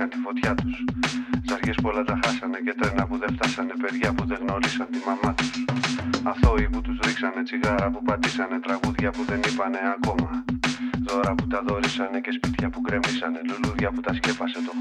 ξύρισαν τη φωτιά τους. Ζαριές πολλά τα χάσανε και τρένα που δεν φτάσανε Παιδιά που δεν γνωρίσαν τη μαμά τους. Αθώοι που τους ρίξανε τσιγάρα που πατήσανε Τραγούδια που δεν είπανε ακόμα. Δώρα που τα δώρισανε και σπίτια που γκρεμίσανε Λουλούδια που τα σκέπασε το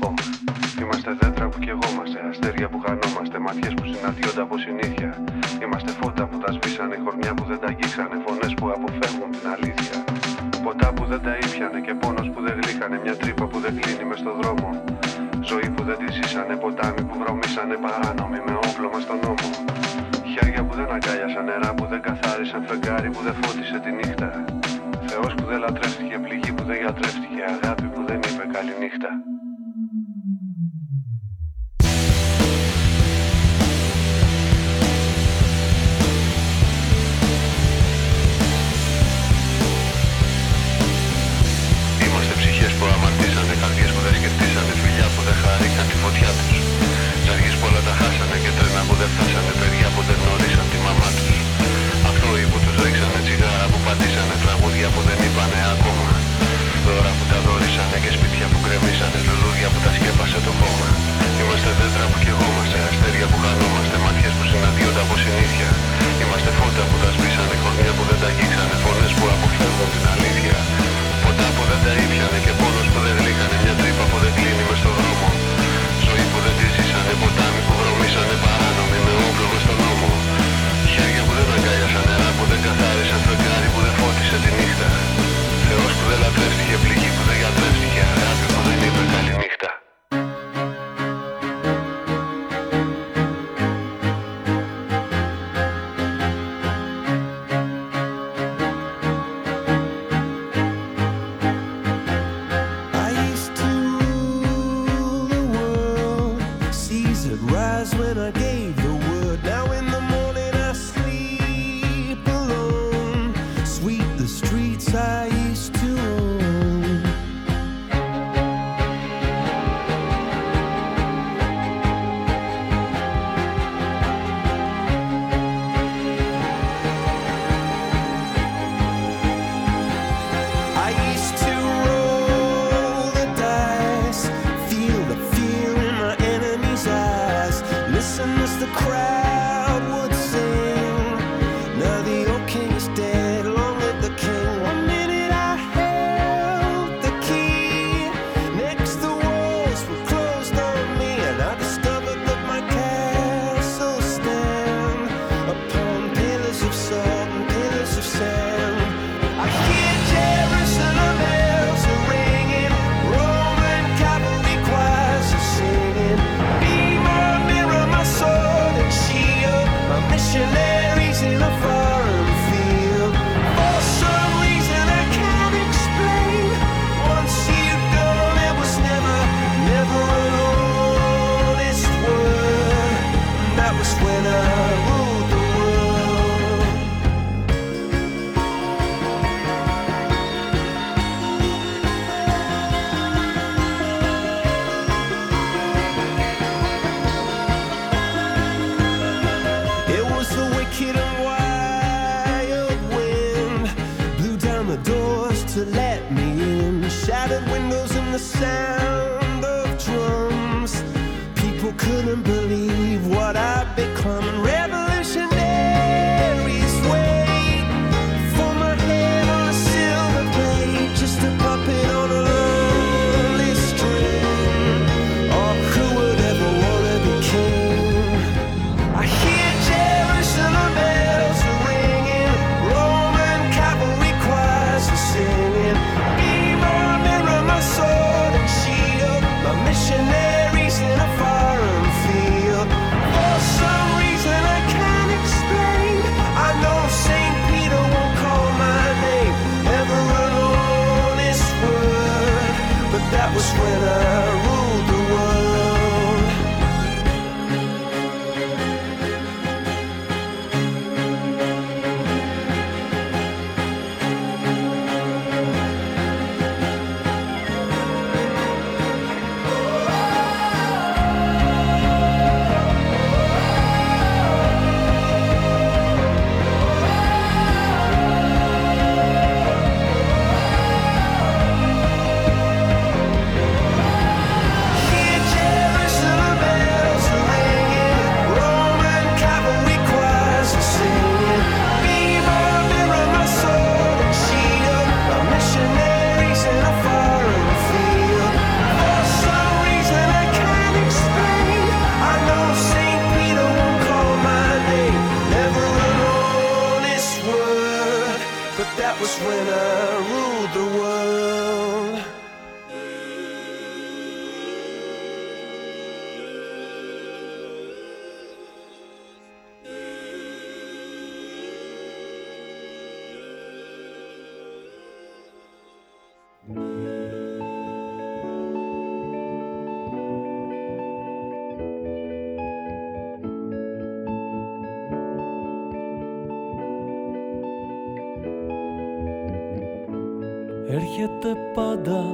Έρχεται πάντα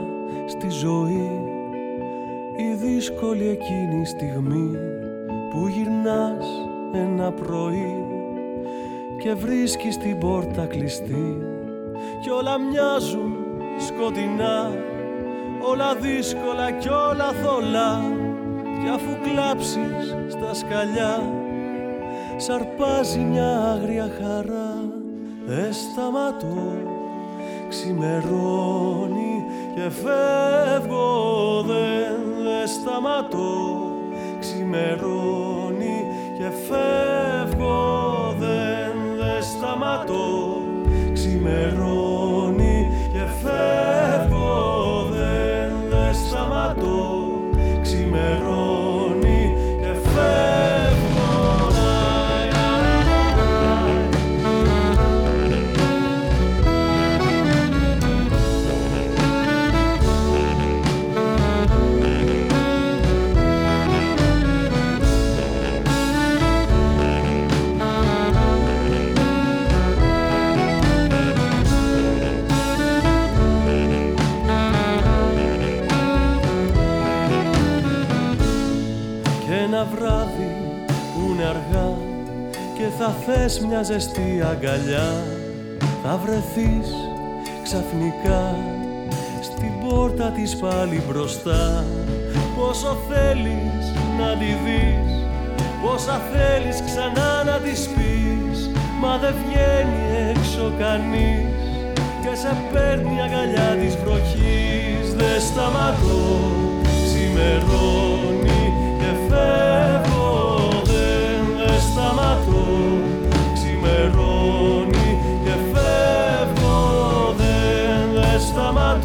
στη ζωή η δύσκολη εκείνη στιγμή που γυρνάς ένα πρωί και βρίσκεις την πόρτα κλειστή κι όλα μοιάζουν σκοτεινά όλα δύσκολα κι όλα θολά κι αφού κλάψεις στα σκαλιά σαρπάζει μια άγρια χαρά δεν σταματώ ξημερώνει και φεύγω δεν, δεν σταματώ. Ξημερώνει και φεύγω δεν, δεν σταματώ. Ξημερώνει θα θες μια ζεστή αγκαλιά. Θα βρεθείς ξαφνικά στην πόρτα της πάλι μπροστά. Πόσο θέλεις να τη δεις πόσα θέλεις ξανά να της πεις. Μα δεν βγαίνει έξω κανείς και σε παίρνει αγκαλιά της βροχής. Δεν σταματώ ξημερώνει και φεύγω δεν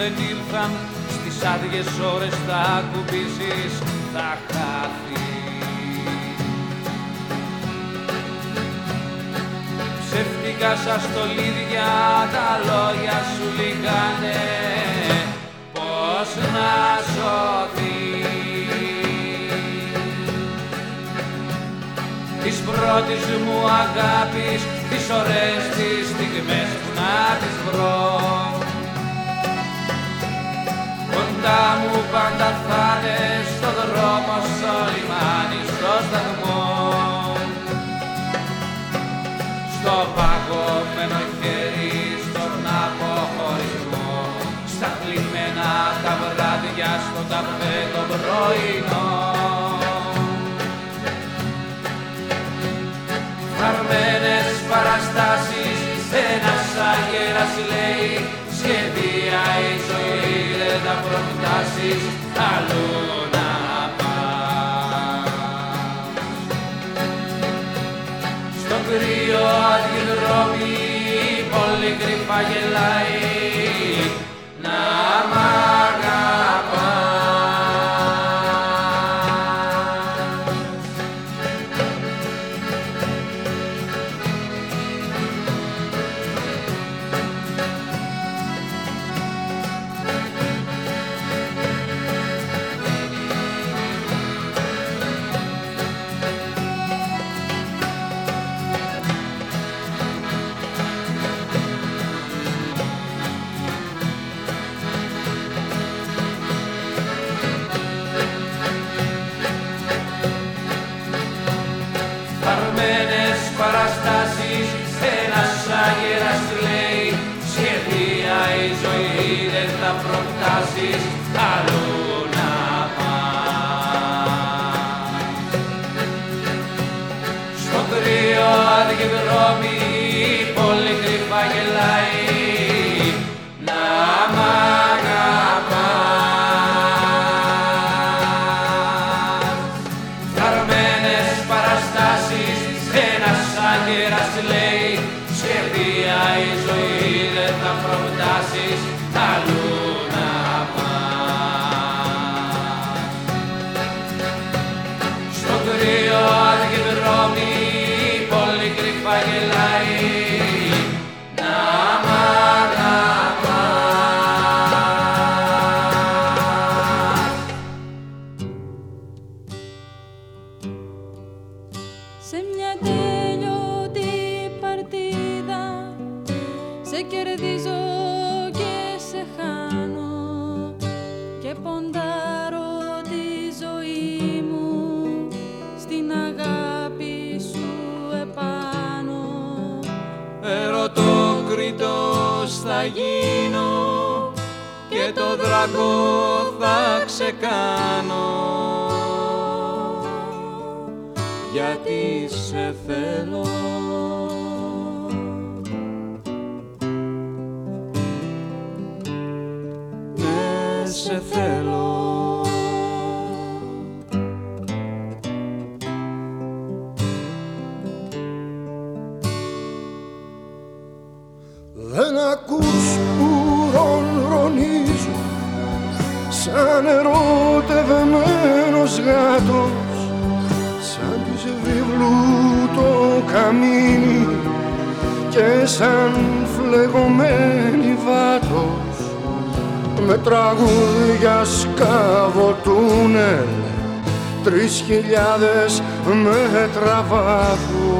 Δεν ήρθαν στις άδειες ώρες θα ακουμπήσεις θα χάθεις. Ψεύτικα σαν στολίδια τα λόγια σου λιγάνε πως να σωθείς. Της πρώτης μου αγάπης τις ωραίες τις στιγμές που να τις βρω κοντά μου πάντα θα είναι στο δρόμο στο λιμάνι στο σταθμό. Στο παγωμένο χέρι στον αποχωρισμό. Στα κλειμμένα τα βράδια στο καφέ το πρωινό. Χαρμένες παραστάσεις ένας αγέρας λέει σχεδία η ζωή δεν τα προτάσεις αλλού να πας. Στο κρύο αντιδρόμι η πόλη κρυφά γελάει να μ' αγαπάς χιλιάδες με τραβάγουν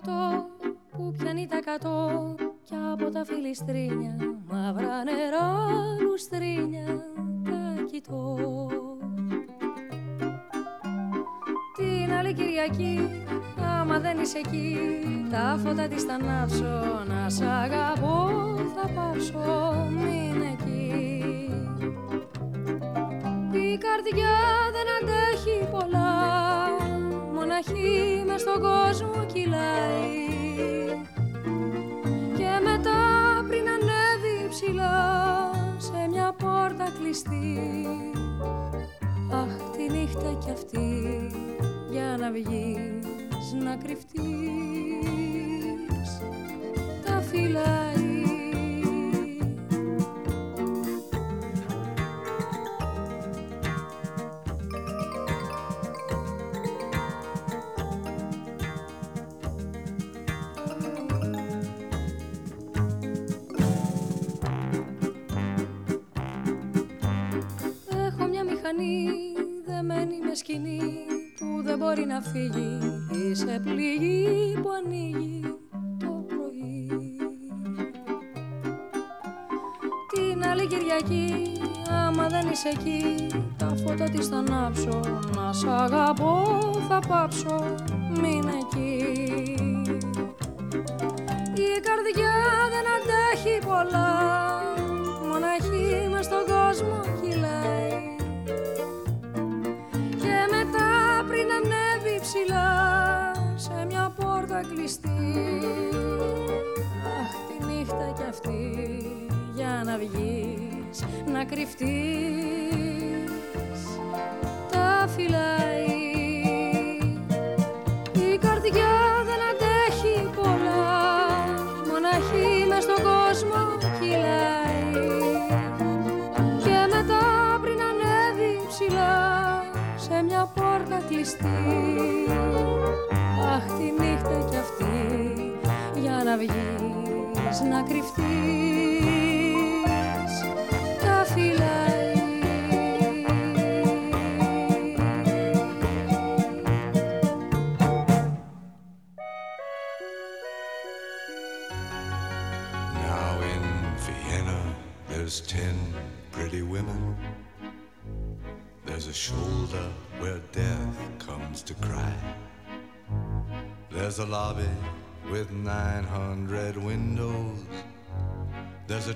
που πιάνει τα κατώ κι από τα φιλιστρίνια μαύρα νερά λουστρίνια τα κοιτώ. Την άλλη Κυριακή άμα δεν είσαι εκεί τα φώτα της θα ανάψω να σ' αγαπώ θα πάψω μην εκεί. Η καρδιά δεν μοναχή μες στον κόσμο κυλάει. Και μετά πριν ανέβει ψηλά σε μια πόρτα κλειστή. Αχ τη νύχτα κι αυτή για να βγεις να κρυφτείς.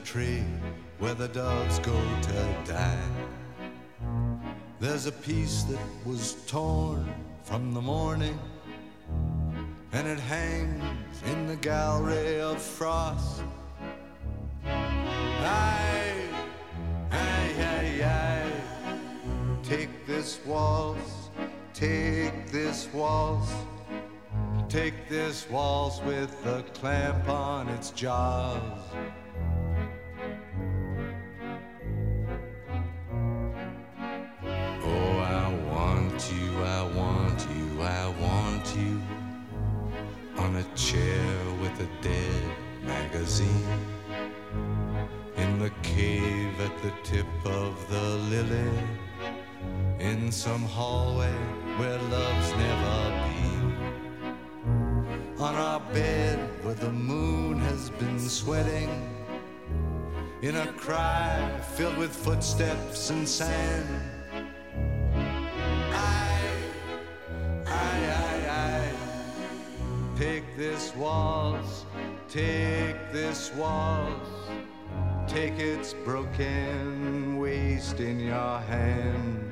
tree where the dogs go to die. There's a piece that was torn from the morning, and it hangs in the gallery of frost. Aye, aye, aye, aye. Take this waltz, take this waltz, take this waltz with the clamp on its jaws. Some hallway where love's never been. On our bed where the moon has been sweating, in a cry filled with footsteps and sand. I, I, I, I, take this waltz, take this waltz. Take its broken waist in your hand.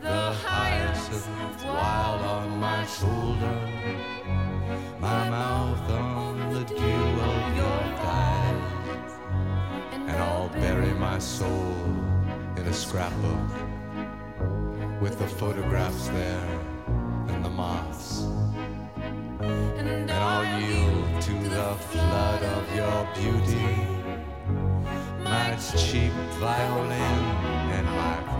The hyacinth wild on my shoulder, my mouth on the dew of your thighs, and I'll bury my soul in a scrapbook with the photographs there and the moths. And I'll yield to the flood of your beauty, my cheap violin and my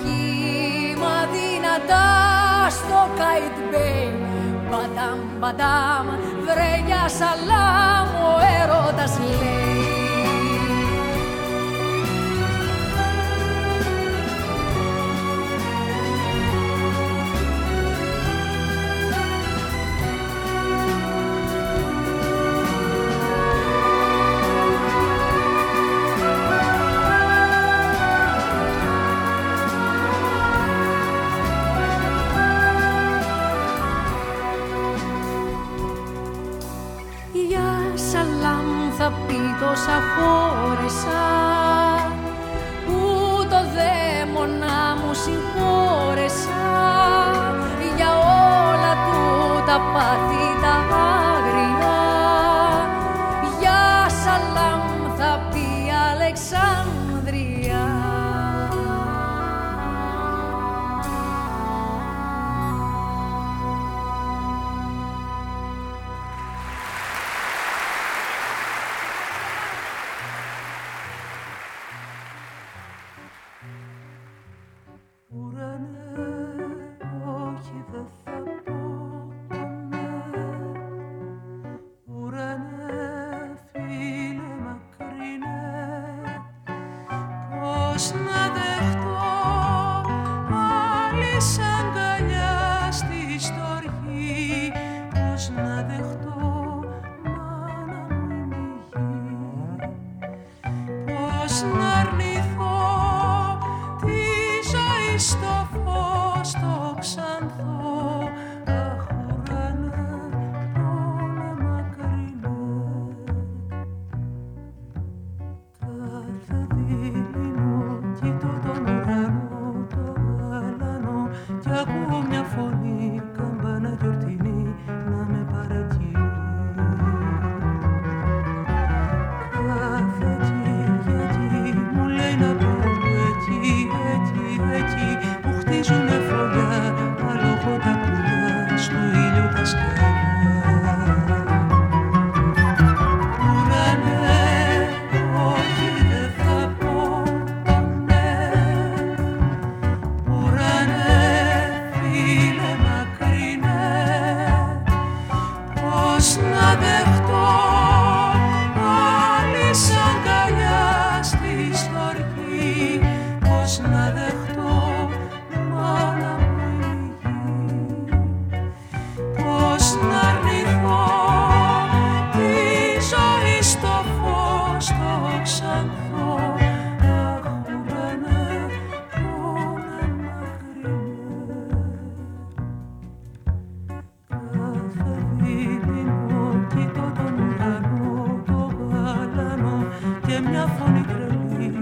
κύμα δυνατά στο Καϊτ Μπέι Μπατάμ, μπατάμ, βρε μου σαλάμ, ο έρωτας λέει.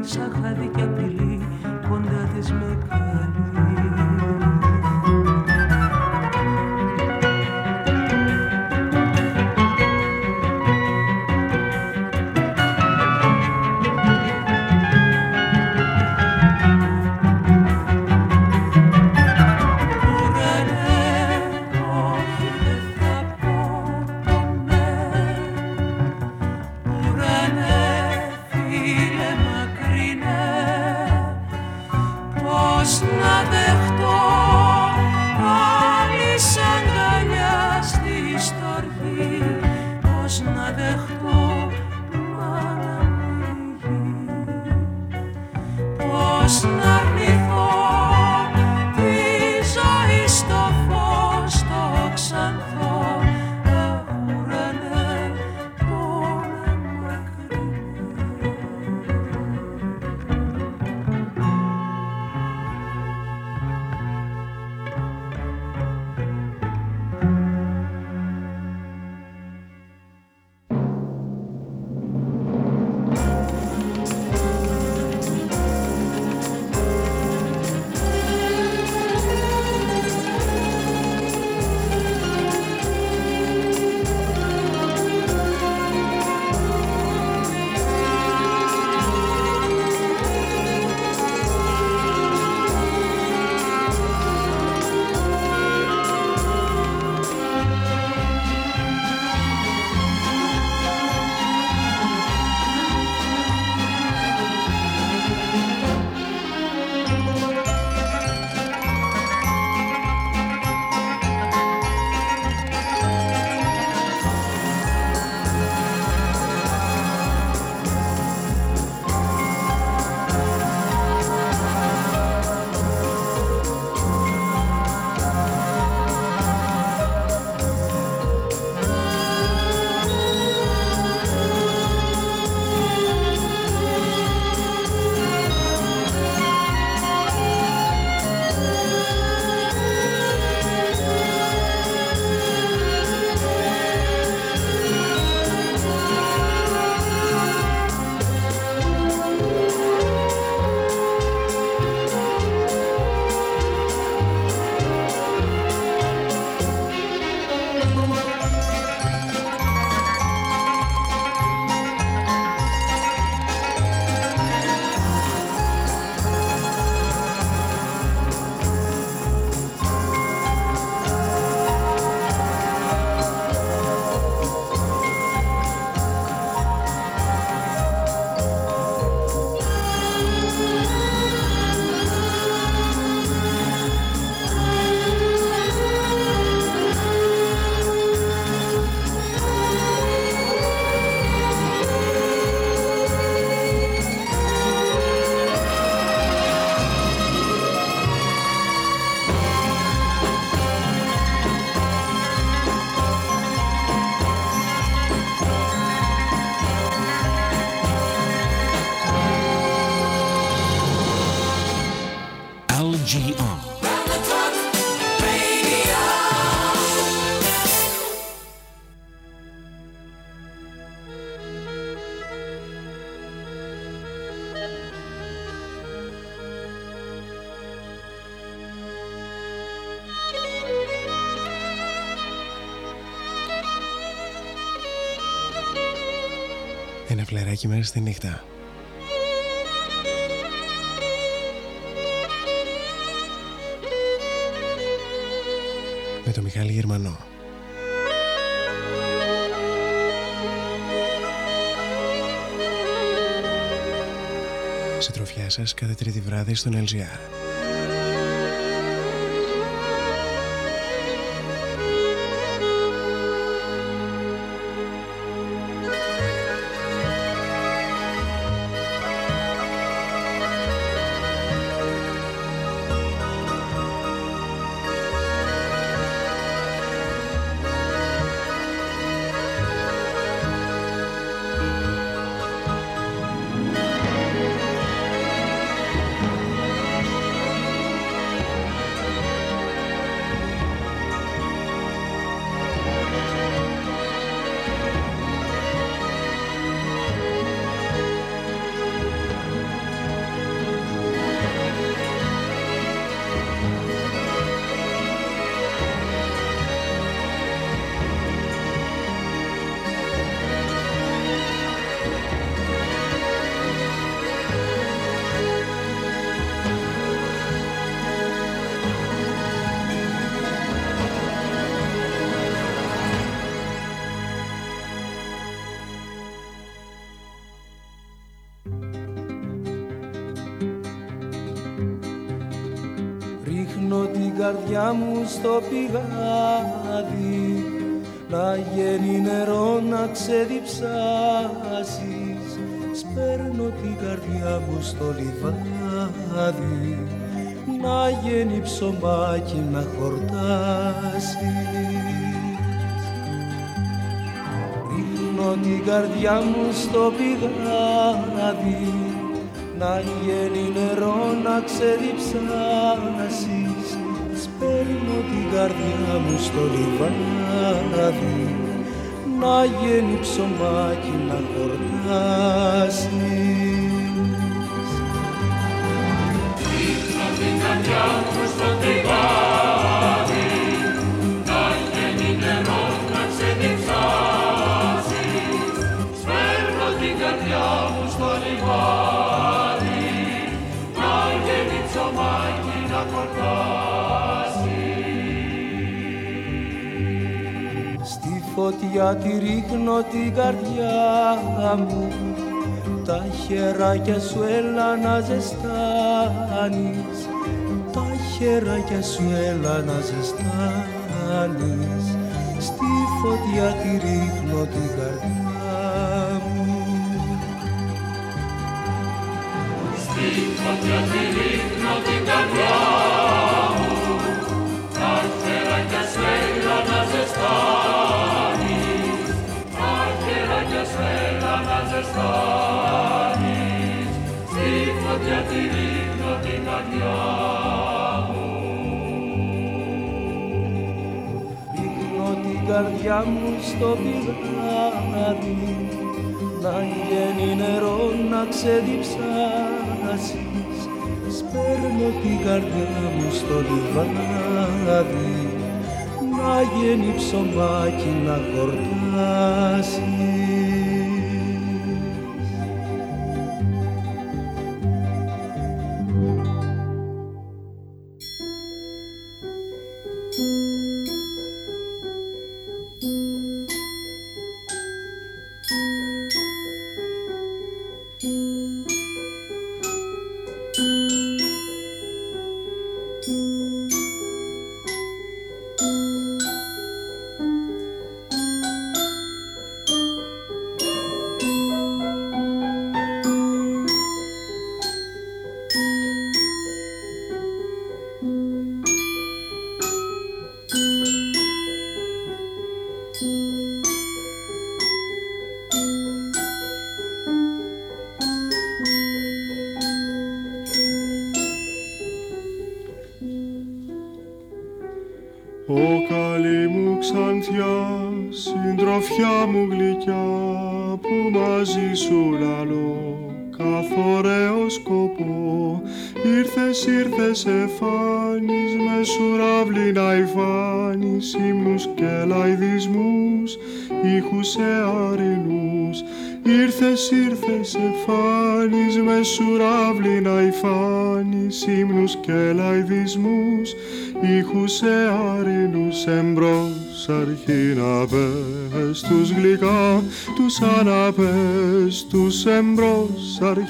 Şaka diken φλεράκι μέσα στη νύχτα. Με το Μιχάλη Γερμανό. Συντροφιά σας κάθε τρίτη βράδυ στον LGR. Στο πηγάδι. Να γίνει νερό να ξεδιψάσεις. Σπέρνω την καρδιά μου στο λιβάδι. Να γίνει ψωμάκι να χορτάσεις. Ρίχνω την καρδιά μου στο πηγάδι. Να γίνει νερό να ξεδιψάσεις. Σπέρνω την καρδιά μου στο λιβάδι να γίνει ψωμάκι να χορτάσεις φωτιά τη ρίχνω την καρδιά μου. Τα χεράκια σου έλα να ζεστάνεις. Τα χεράκια σου έλα να ζεστάνεις. Στη φωτιά τη ρίχνω την καρδιά μου. Στη φωτιά τη ρίχνω την καρδιά μου. Τα χεράκια σου έλα να ζεστάνεις έλα να ζεστάνεις στη φωτιά τη ρίχνω την καρδιά καρδιά μου στο πηγάδι να γίνει νερό να ξεδιψάσεις. Σπέρνω την καρδιά μου στο λιβάδι να γίνει ψωμάκι να χορτάσεις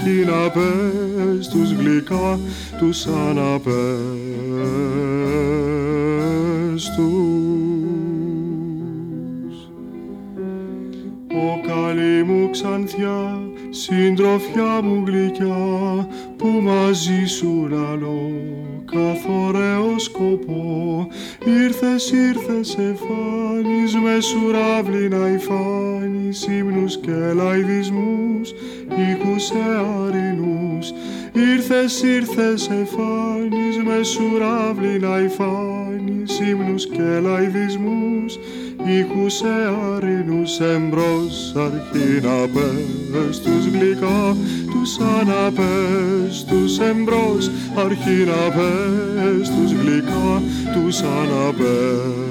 εμπρός αρχή να πες, τους γλυκά, τους αναπες τους. Ο καλή μου ξανθιά, συντροφιά μου γλυκιά, που μαζί σου λαλώ, καθ' ωραίο σκοπό, ήρθες, ήρθες, εφάνεις με σουράβλη να υφάνεις ύμνους και λαϊδισμούς, ήχους εαρινούς. Ήρθες, ήρθες, εφάνεις με σουράβλη να υφάνεις ύμνους και λαϊδισμούς, ήχους εαρινούς εμπρός αρχή να πες τους γλυκά τους αναπες τους εμπρός αρχή να πες τους γλυκά τους αναπες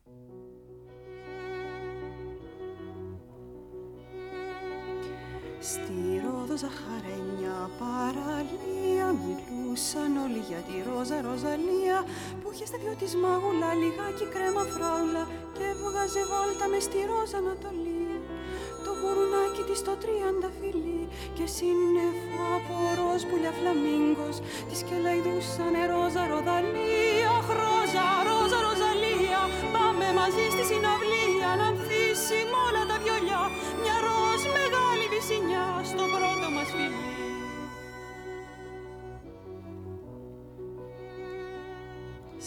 Στο πρώτο μας φιλί.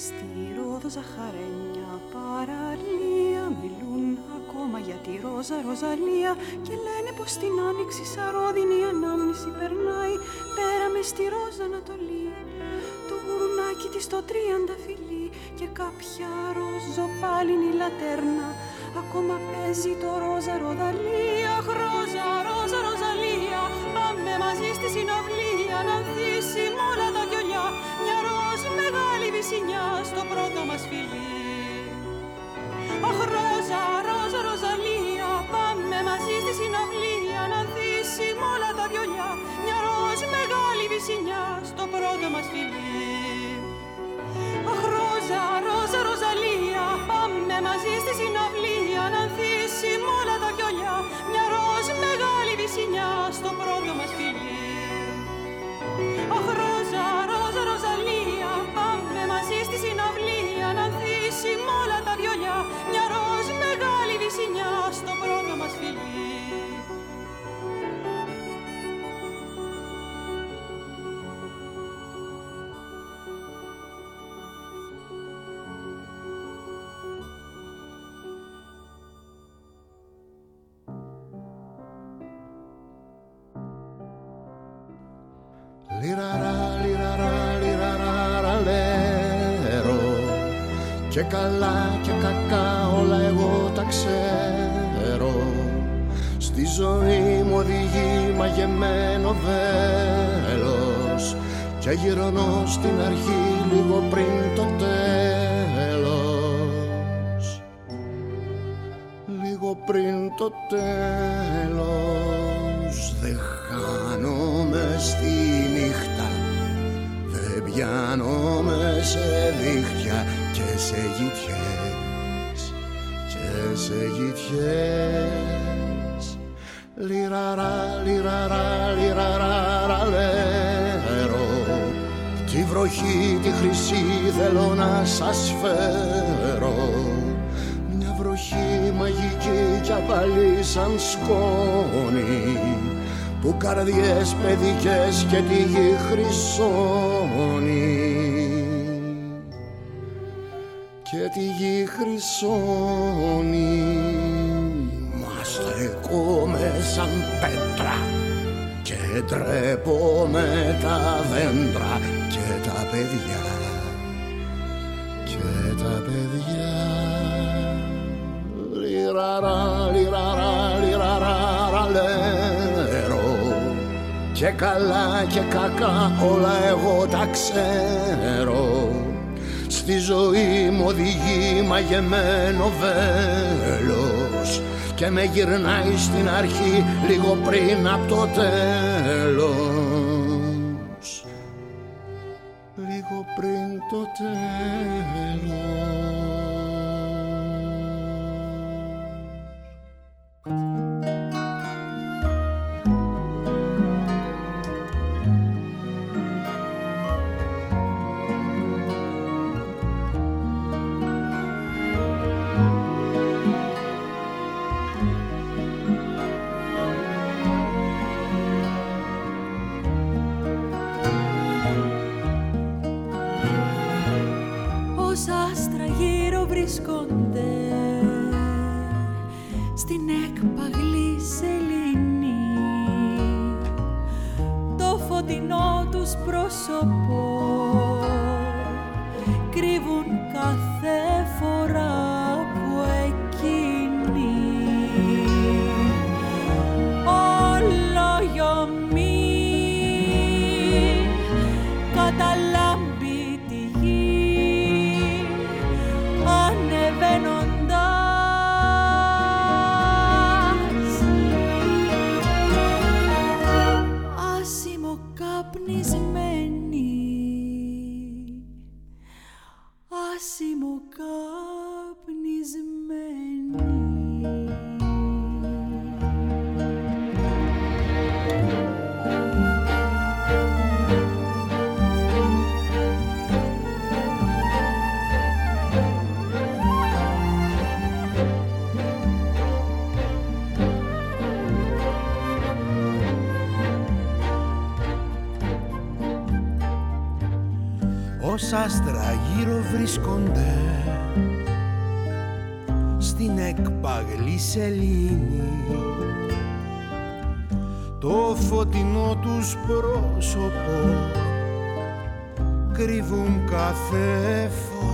Στη Ρόδο Ζαχαρένια παραλία μιλούν ακόμα για τη Ρόζα Ροζαλία και λένε πως την άνοιξη σαρόδινη ανάμνηση περνάει πέρα μες στη Ρόζα Ανατολή. Το γουρνάκι της το τρίαντα φιλί και κάποια ροζοπάλινη λατέρνα ακόμα παίζει το Ρόζα Ροδαλία. Αχ, Ρόζα, Ρόζα, Ροζαλία πάμε μαζί στη συναυλία να ανθίσουμε όλα τα βιολιά μια ροζ μεγάλη βυσινιά στο πρώτο μας φιλί. Αχ, Ρόζα, Ρόζα, Ροζαλία πάμε μαζί στη συναυλία να ανθίσουμε όλα τα βιολιά μια ροζ μεγάλη βυσινιά στο πρώτο μας φιλί. Αχ, Ρόζα, Ρόζα, Ροζαλία πάμε μαζί στη συναυλία να ανθίσουμε όλα τα βιολιά μια ροζ μεγάλη βυσινιά στο πρώτο μας φιλί. Αχ, Ρόζα, Ρόζα, Ροζαλία καλά και κακά όλα εγώ τα ξέρω. Στη ζωή μου οδηγεί μαγεμένο βέλος Και γυρνώ στην αρχή λίγο πριν το τέλος. Λίγο πριν το τέλος δεν χάνομαι στη νύχτα δεν πιάνομαι σε δίχτυα και σε γητιές και σε γητιές. Λιραρά, λιραρά, λιραρά, λέρο τη βροχή τη χρυσή θέλω να σας φέρω. Βροχή μαγική κι απαλή σαν σκόνη που καρδιές παιδικές και τη γη χρυσώνει και τη γη χρυσώνει μας στεκόμαι σαν πέτρα και τρέπομαι τα δέντρα και τα παιδιά. Και τα παιδιά. Λιραρά, λιραρά, λιραρά, λέρο και καλά και κακά όλα εγώ τα ξέρω. Στη ζωή μου οδηγεί μαγεμένο βέλος και με γυρνάει στην αρχή λίγο πριν από το τέλος. Λίγο πριν το τέλος βρίσκονται στην εκπαγλή σελήνη. Το φωτεινό τους πρόσωπο κρύβουν κάθε φορά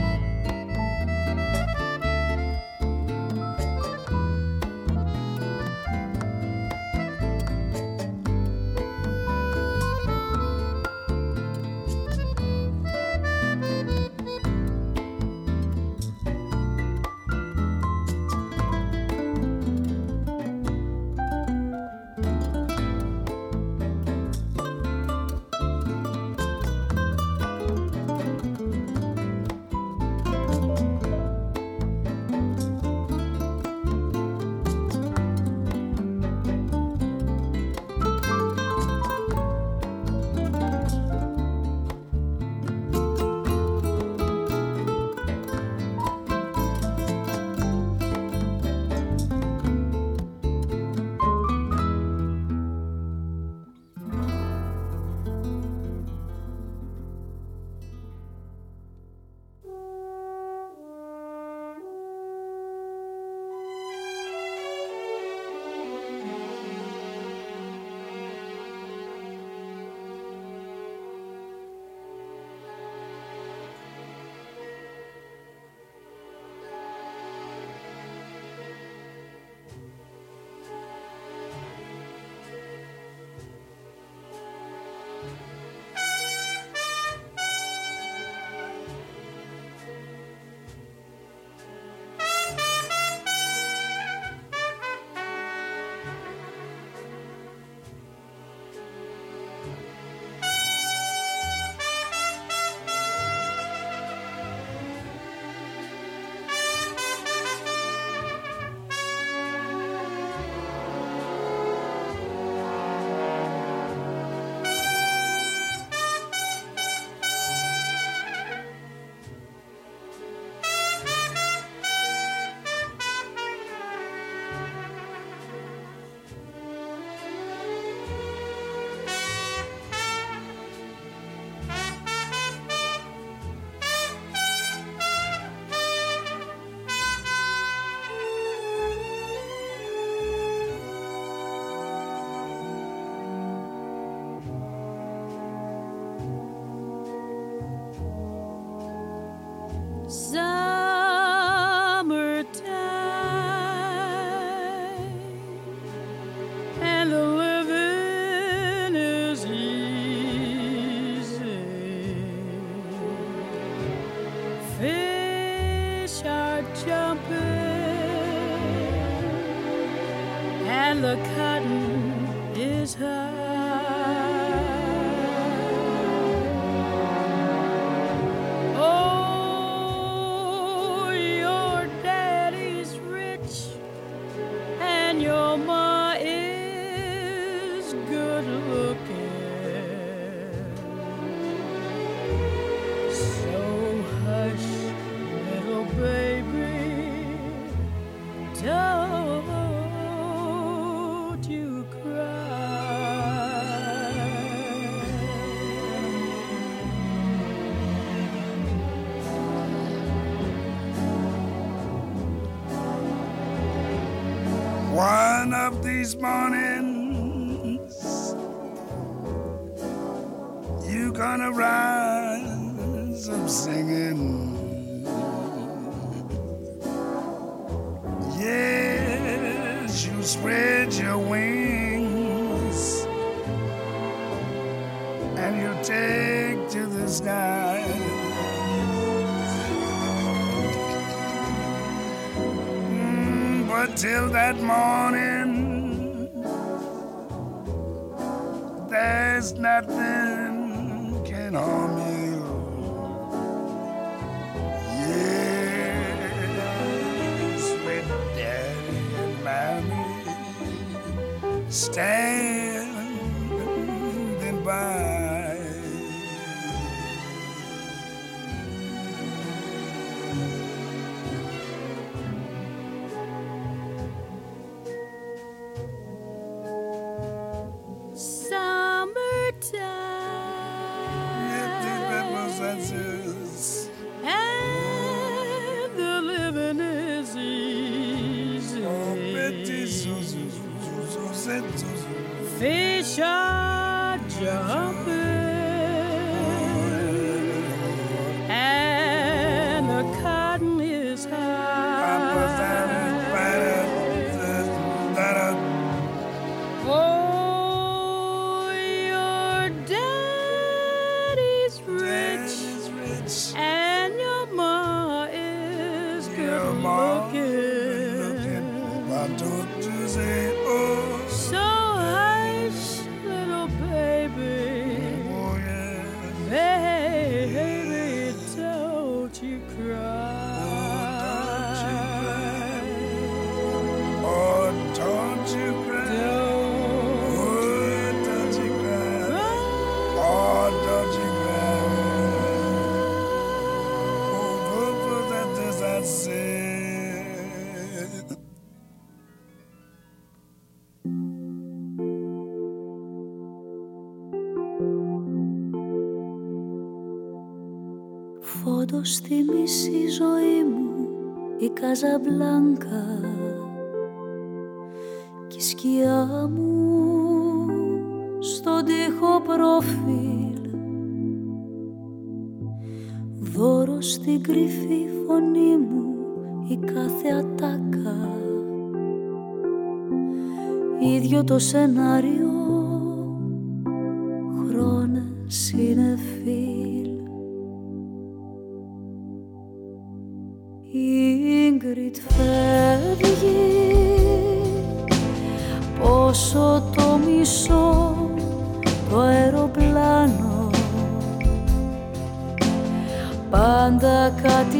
These mornings. You gonna rise up singing. Yes you spread your wings. And you take to the sky. Mm, but till that morning just. Φόντος στη μισή ζωή μου η Καζαμπλάνκα και η σκιά μου στον τοίχο προφίλ. Δώρο στην κρυφή φωνή μου η κάθε ατάκα. Ίδιο το σενάριο Ίγκριτ φεύγει. Πόσο το μισό το αεροπλάνο. Πάντα κάτι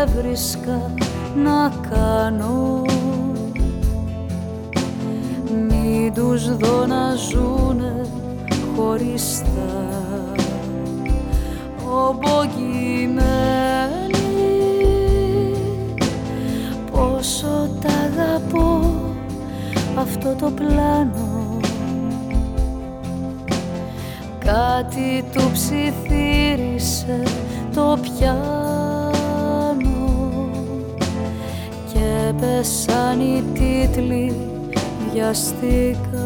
έβρισκα να κάνω. Μην τους δω να ζουνε χωριστά. Ομπογημένοι τ' αγαπώ. Αυτό το πλάνο. Κάτι του ψιθύρισε το πιάνο. Και πέσαν οι τίτλοι βιαστικά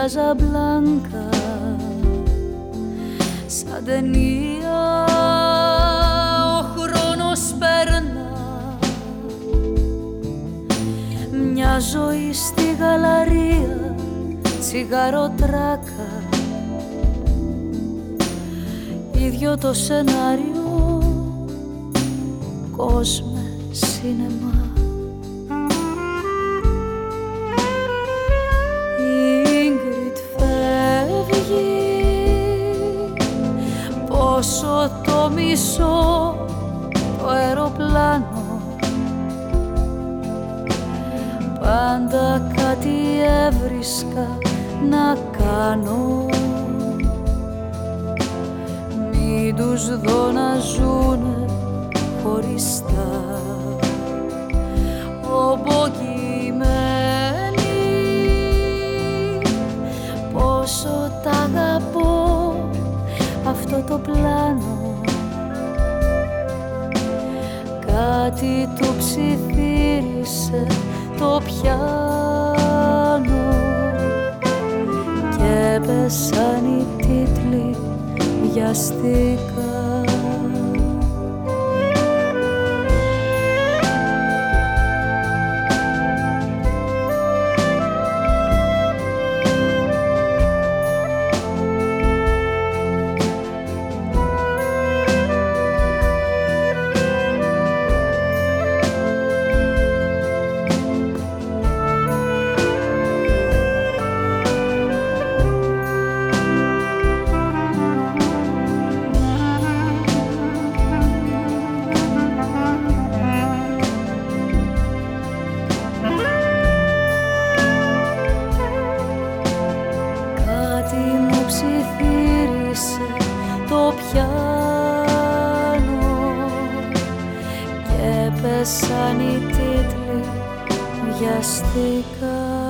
Καζαμπλάνκα Σαν ταινία ο χρόνος περνά. Μια ζωή στη γαλαρία τσιγαροτράκα Ίδιο το σενάριο βιαστικά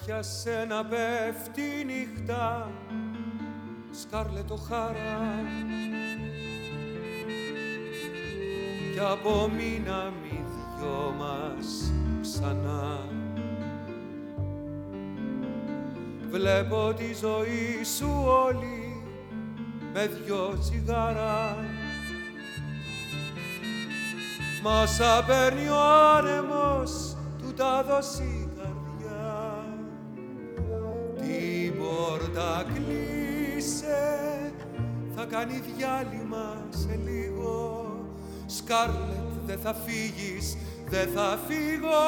Έπιασε να πέφτει η νύχτα σκάρλετο χάρα κι απομείναμε οι δυο μας ξανά. Βλέπω τη ζωή σου όλη με δυο τσιγάρα. Μας απέρνει ο άνεμος του τα δώσει κάνει διάλειμμα σε λίγο. Σκάρλετ δεν θα φύγεις, δεν θα φύγω.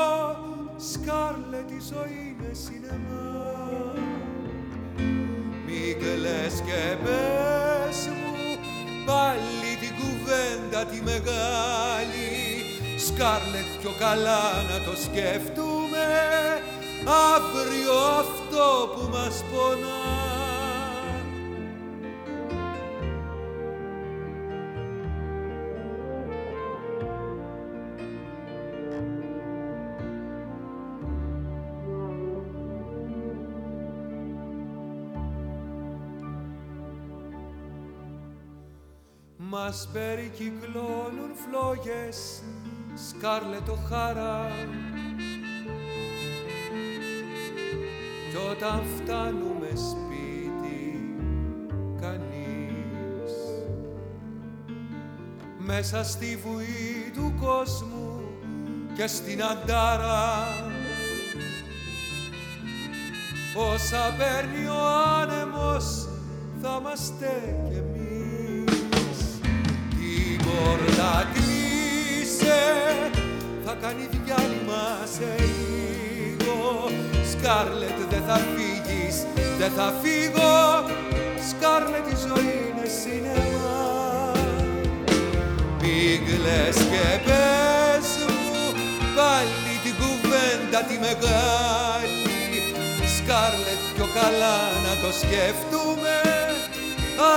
Σκάρλετ η ζωή είναι σινεμά. Μην κλαις και πες μου πάλι την κουβέντα τη μεγάλη. Σκάρλετ πιο καλά να το σκεφτούμε αύριο αυτό που μας πονά. Μας περικυκλώνουν φλόγες σκάρλετο χάρα. Κι όταν φτάνουμε σπίτι κανείς μέσα στη βουή του κόσμου και στην αντάρα. Όσα παίρνει ο άνεμος θα είμαστε κι εμείς την πόρτα κλείσε θα κάνει διάλειμμα σε λίγο. Σκάρλετ δεν θα φύγεις, δεν θα φύγω. Σκάρλετ η ζωή είναι σινεμά. Μίγλες και πες μου πάλι την κουβέντα τη μεγάλη. Σκάρλετ πιο καλά να το σκεφτούμε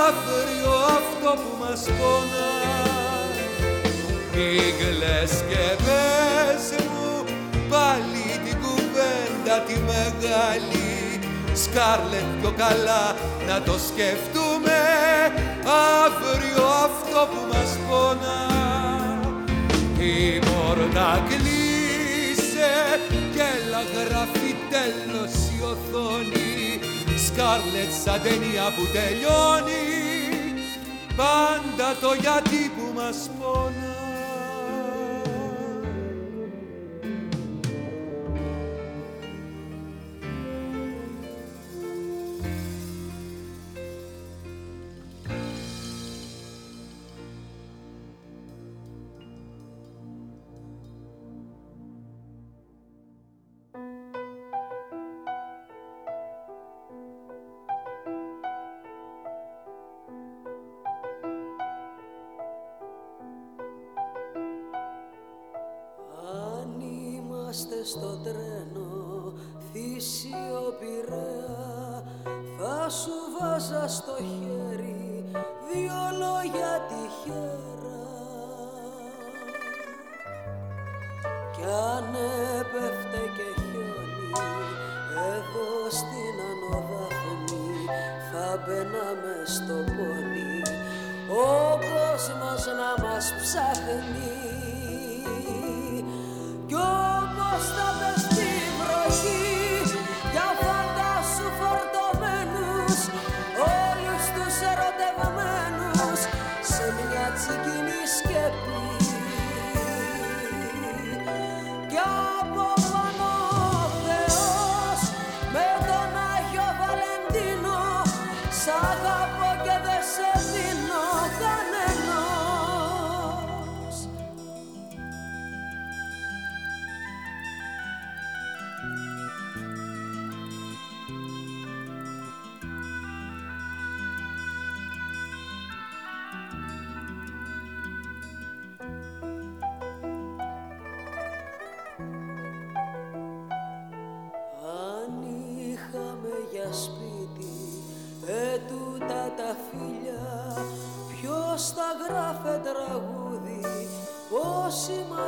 αύριο αυτό που μας πονά Μίγλες και πες μου πάλι την κουβέντα τη μεγάλη. Σκάρλετ πιο καλά να το σκεφτούμε αύριο αυτό που μας πονά. Η πόρτα κλείσε και έλα γράφει τέλος η οθόνη. Σκάρλετ σαν ταινία που τελειώνει. Πάντα το γιατί που μας πονά είμαστε στο τρένο θύσιο Πειραιά θα σου βάζα στο χέρι δυο λόγια τυχαία κι αν έπεφτε και χιόνι εδώ στην ανωδάφνη θα μπαίναμε στο πόνι. Ο κόσμος να μας ψάχνει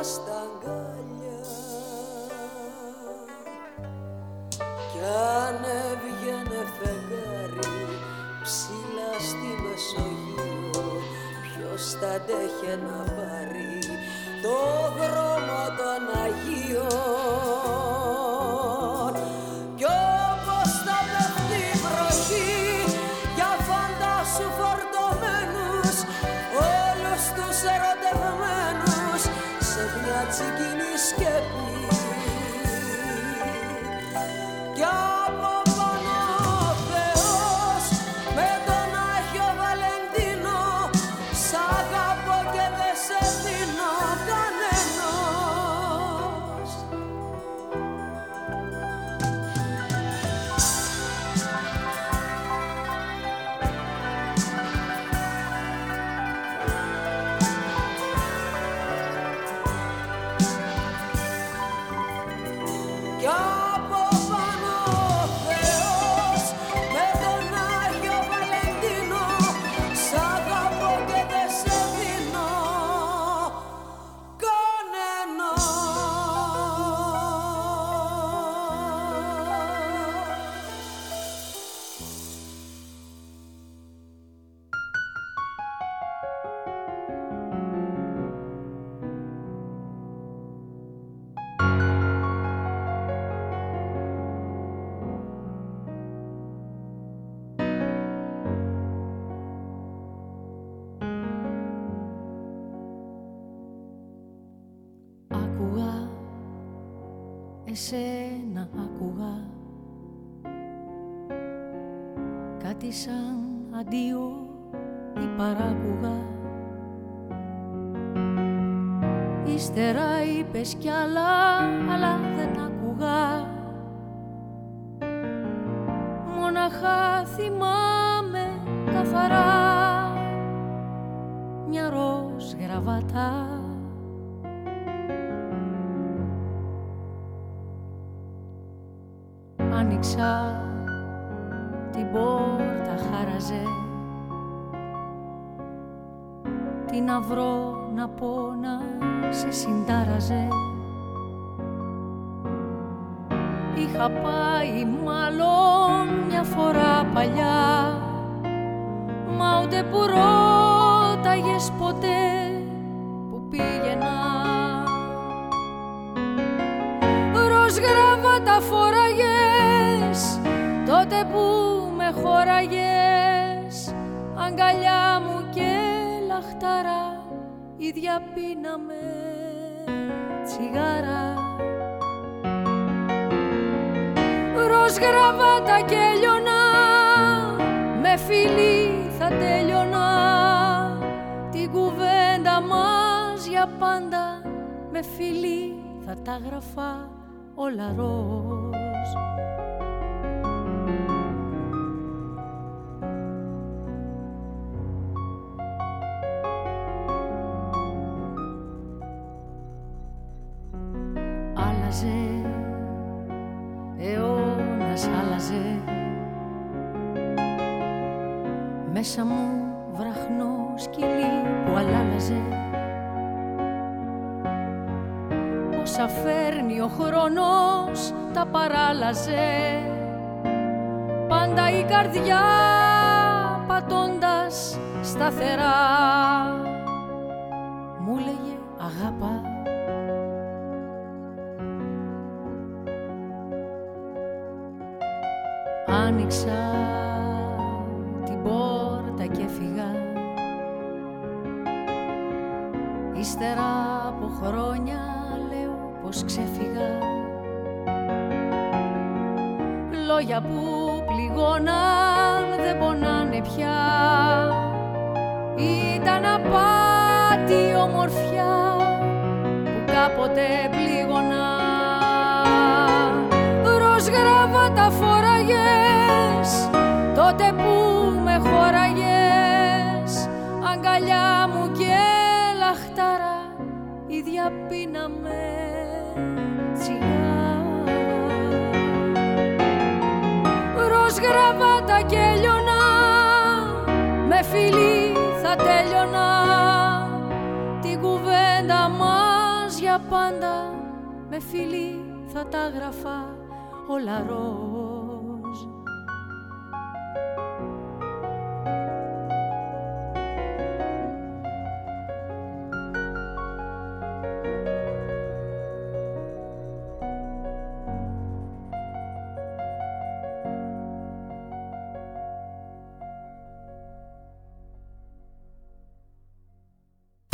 πως είμαστε αγκάλια. Κι αν έβγαινε φεγγάρι ψηλά στη Μεσογείο Ποιος θα αντέχε να πάρει το εσένα άκουγα κάτι σαν αντίο ή παράκουγα. Ύστερα είπες κι άλλα, αλλά δεν άκουγα Μοναχά θυμάμαι καθαρά μια ροζ γραβάτα Άνοιξα την πόρτα χάραζε. Τι να βρω να πω να σε συντάραζε. Είχα πάει μάλλον μια φορά παλιά Μα ούτε που ρώταγες ποτέ λαχτάρα ίδια πίναμε τσιγάρα. Ροζ γραβάτα και λιωνά με φιλί θα τέλειωνα. Την κουβέντα μας για πάντα με φιλί θα τα γραφά όλα ροζ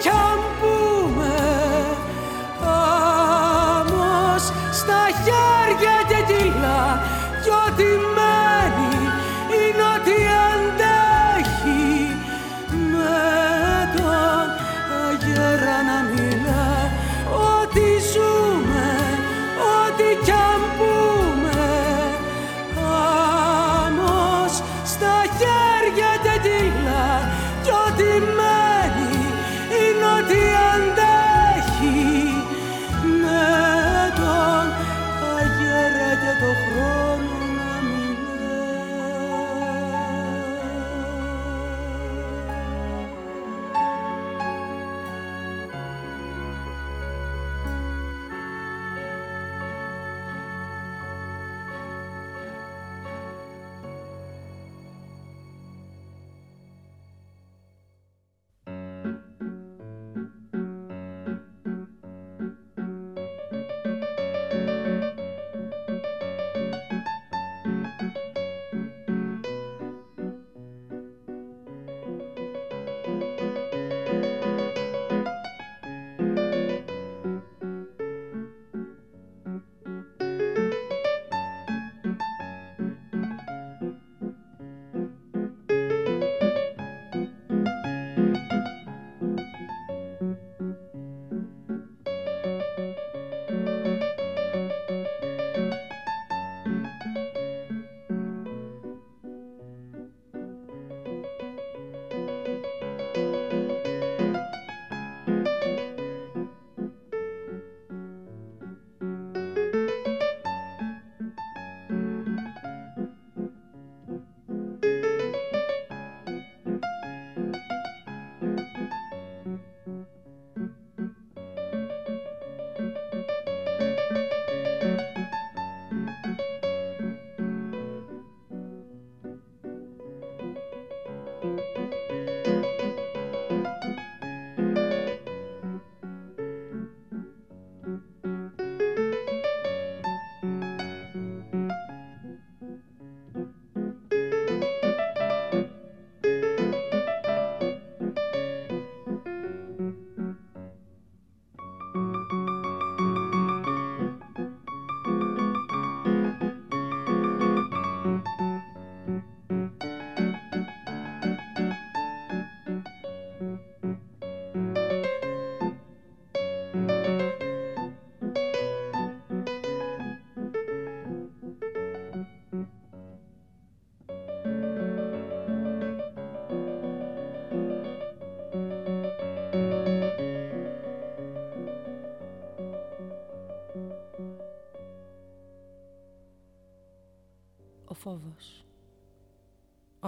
κι αν πούμε όμως στα χέρια και με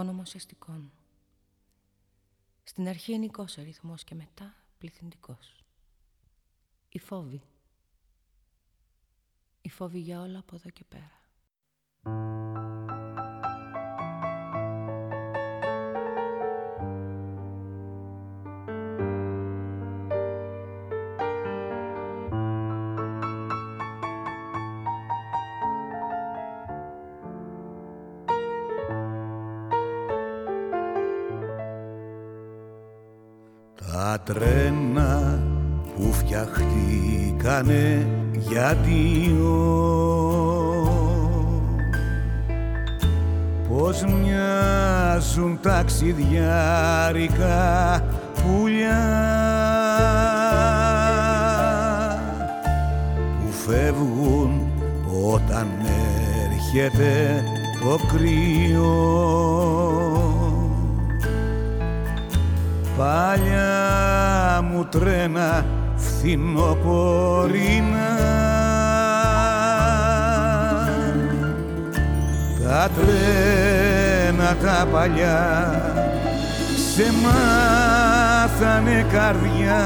Όνομα ουσιαστικών. Στην αρχή ενικός αριθμός και μετά πληθυντικός. Η φόβη. Η φόβη για όλα από εδώ και πέρα. Τρένα που φτιαχτήκανε για δύο Πώς μοιάζουν ταξιδιάρικα πουλιά που φεύγουν όταν έρχεται το κρύο. Παλιά μου τρένα φθινοπορεινά. Τα τρένα τα παλιά σε μάθανε καρδιά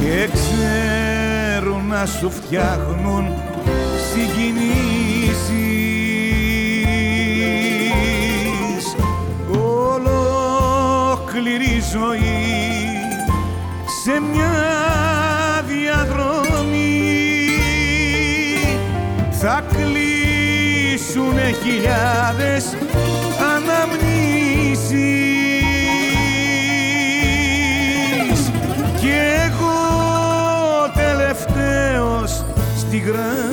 και ξέρουν να σου φτιάχνουν ολόκληρη ζωή σε μια διαδρομή. Θα κλείσουνε χιλιάδες αναμνήσεις. Κι εγώ τελευταίος στη γραμμή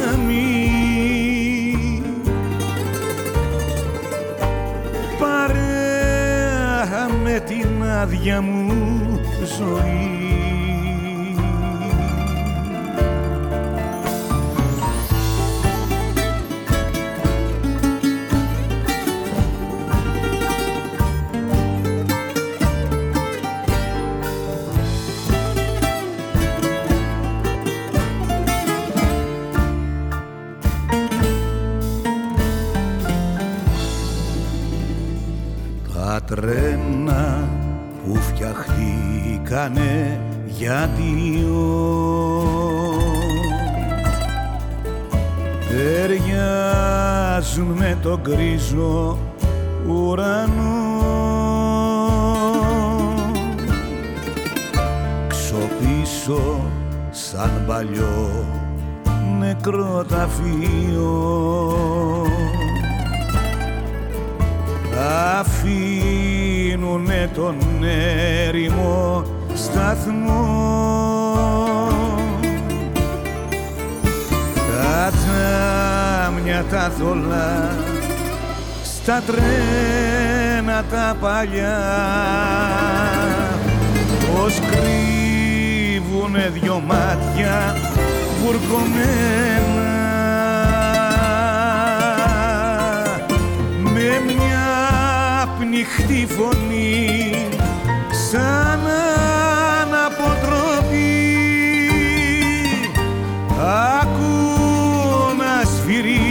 άδεια μου ζωή. Τα τρένα που φτιαχτήκανε για δύο ταιριάζουν με τον γκρίζο ουρανό. Ξοπίσω σαν παλιό νεκροταφείο. Αφήνουνε τον έρημο σταθμό. Τα τάμια τα θολά στα τρένα τα παλιά. Πως κρύβουνε δυο μάτια βουρκωμένα. Με μια πνιχτή φωνή σαν να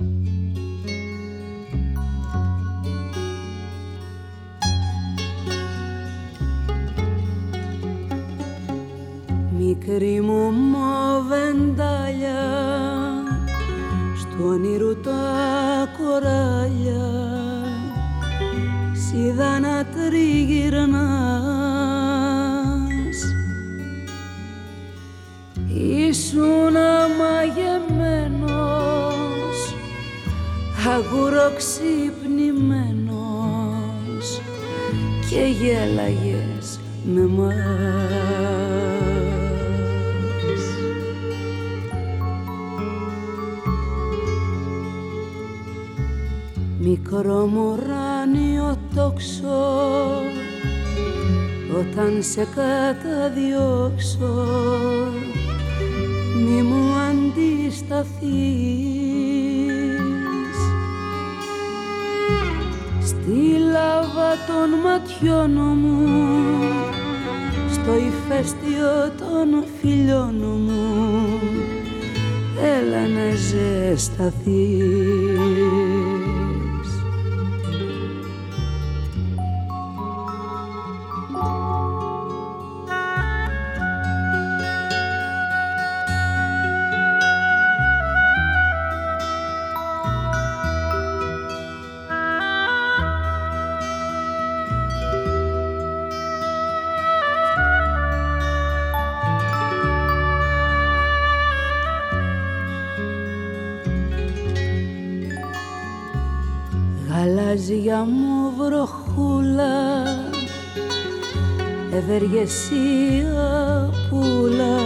ευεργεσία πουλά.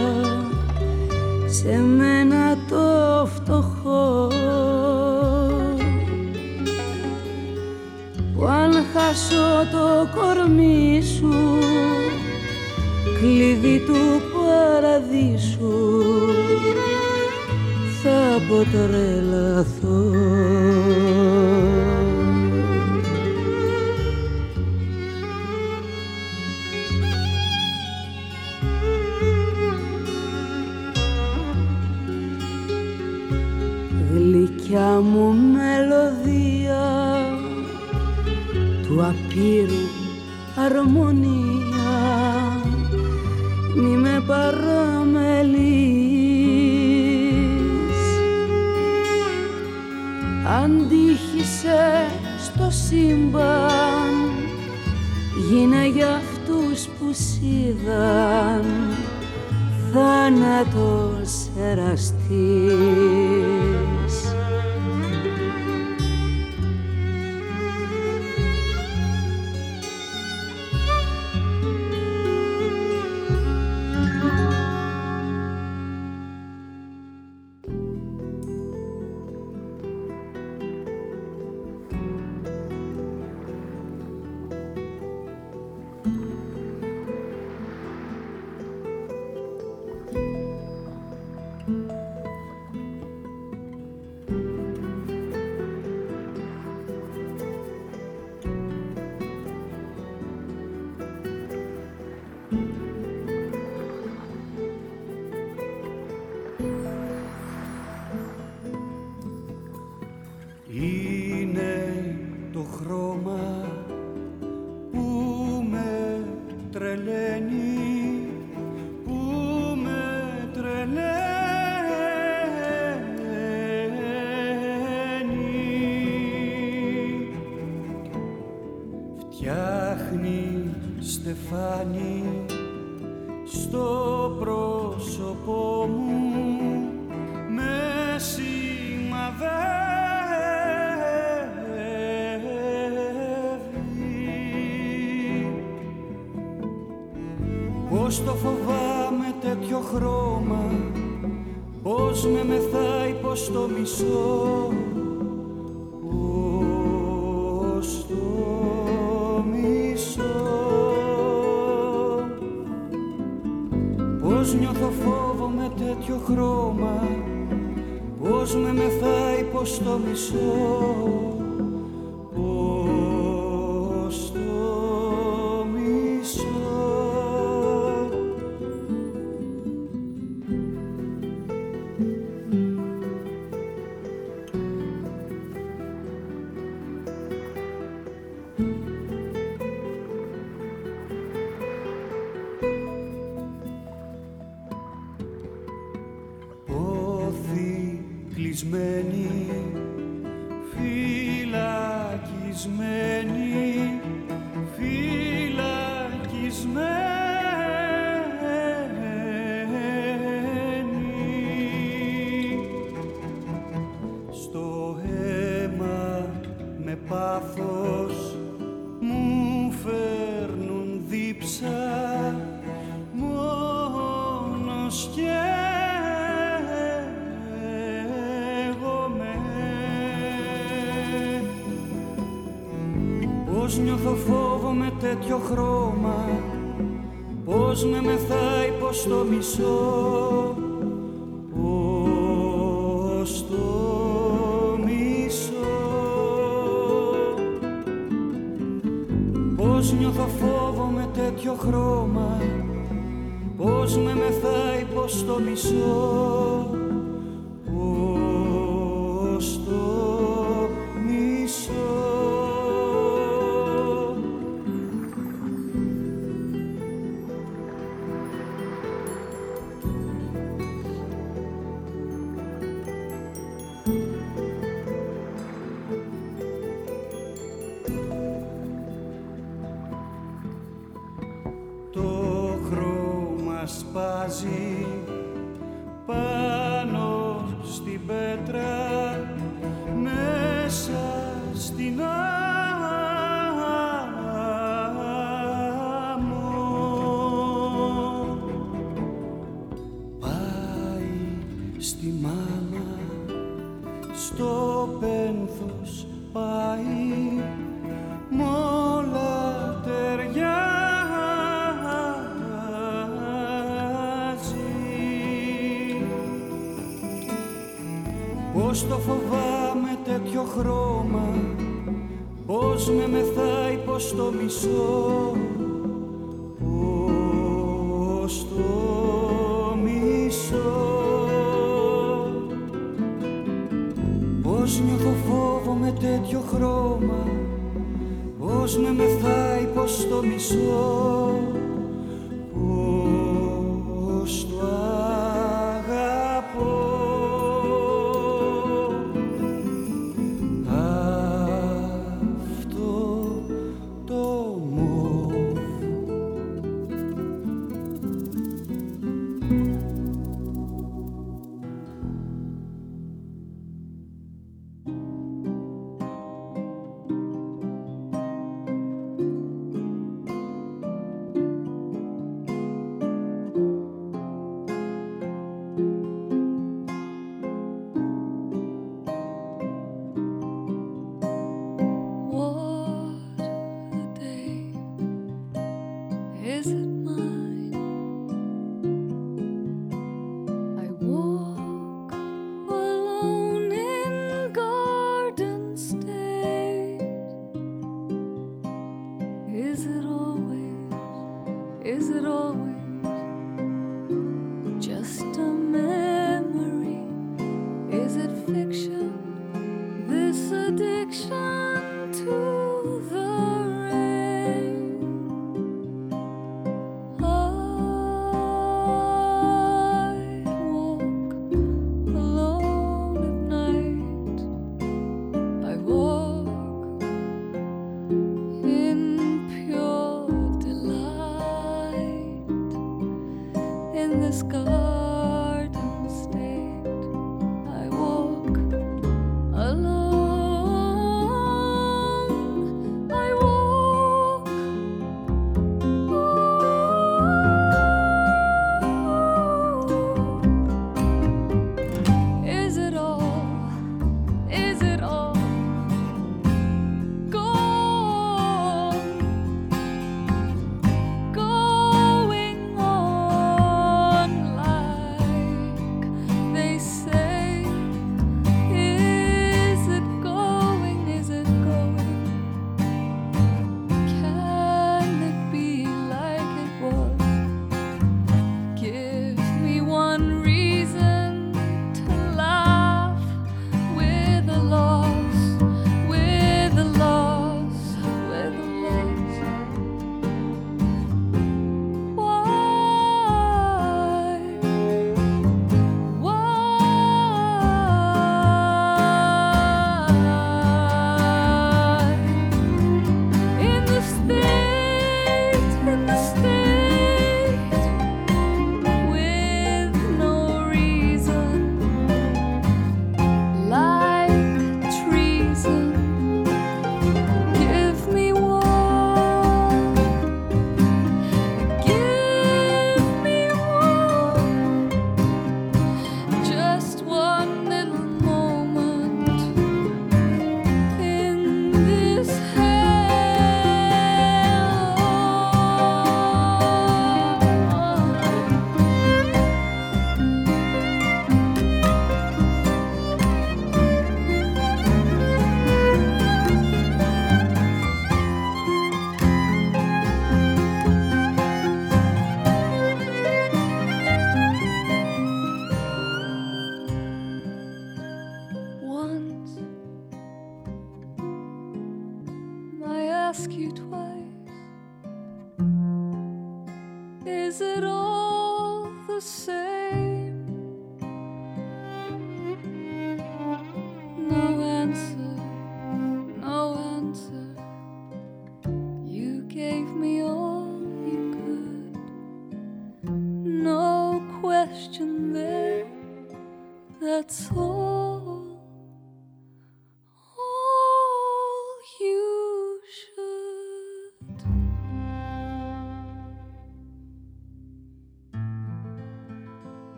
Σε μένα το φτωχό. Που αν χάσω το κορμί σου κλειδί του παραδείσου θα αποτρέ θάνατος εραστής. Στο το φοβάμαι τέτοιο χρώμα Πώς με μεθάει, πώς το μισό.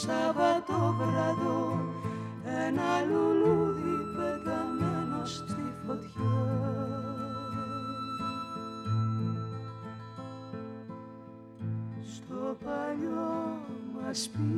Σαββατόβραδο ένα λουλούδι πεταμένο στη φωτιά. Στο παλιό μας σπίτι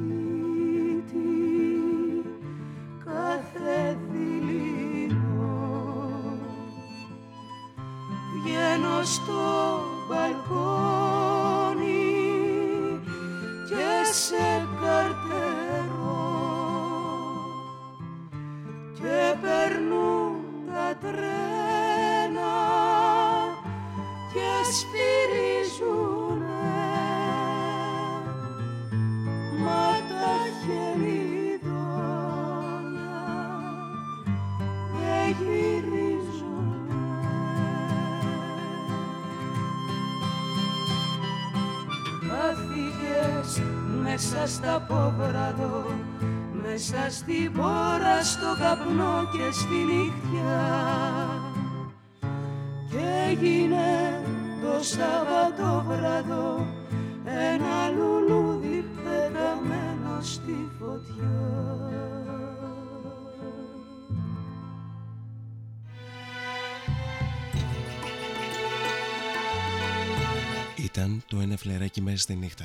μέσα στα πόβραδο μέσα στην πόρα στο καπνό και στη νύχτια και έγινε το Σαββατόβραδο ένα λουλούδι πεταμένο στη φωτιά Ήταν το ένα φλεράκι μέσα στη νύχτα.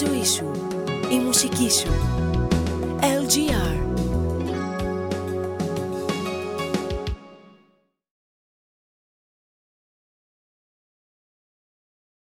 Κόσμος σου, η ζωή σου, η μουσική σου. LGR